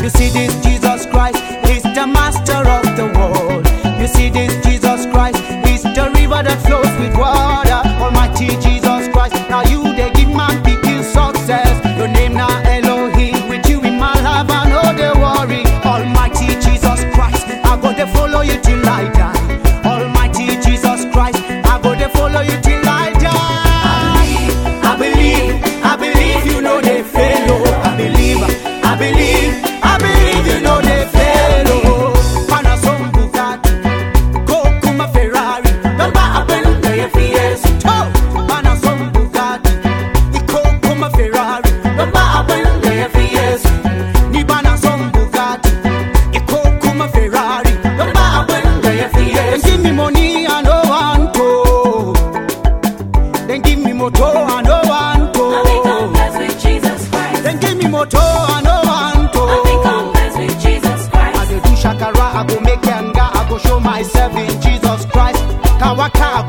You see this Jesus Christ, He's the master of Myself in Jesus Christ. Kawaka